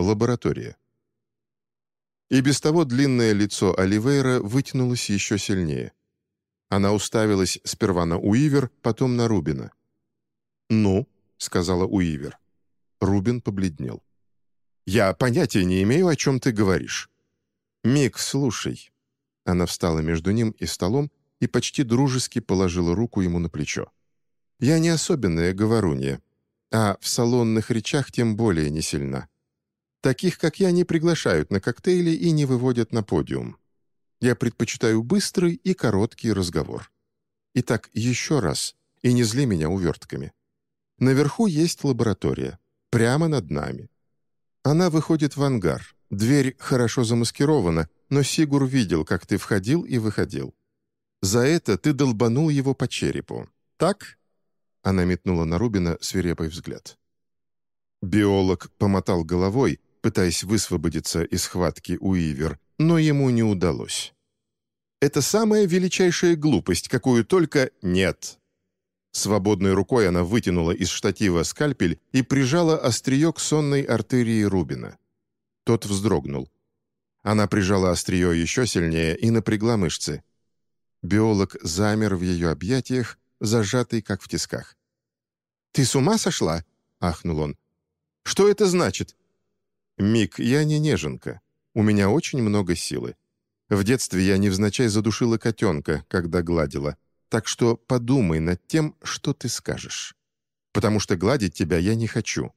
Лаборатория. И без того длинное лицо Оливейра вытянулось еще сильнее. Она уставилась сперва на Уивер, потом на Рубина. «Ну», — сказала Уивер. Рубин побледнел. «Я понятия не имею, о чем ты говоришь». «Мик, слушай». Она встала между ним и столом и почти дружески положила руку ему на плечо. «Я не особенная говорунья, а в салонных речах тем более не сильна. Таких, как я, не приглашают на коктейли и не выводят на подиум. Я предпочитаю быстрый и короткий разговор. Итак, еще раз, и не зли меня увертками. Наверху есть лаборатория, прямо над нами. Она выходит в ангар. Дверь хорошо замаскирована, но Сигур видел, как ты входил и выходил. За это ты долбанул его по черепу. Так?» Она метнула на Рубина свирепый взгляд. Биолог помотал головой, пытаясь высвободиться из схватки Уивер, но ему не удалось. «Это самая величайшая глупость, какую только нет!» Свободной рукой она вытянула из штатива скальпель и прижала острие к сонной артерии Рубина. Тот вздрогнул. Она прижала острие еще сильнее и напрягла мышцы. Биолог замер в ее объятиях, зажатый, как в тисках. «Ты с ума сошла?» — ахнул он. «Что это значит?» «Мик, я не неженка. У меня очень много силы. В детстве я невзначай задушила котенка, когда гладила. Так что подумай над тем, что ты скажешь. Потому что гладить тебя я не хочу.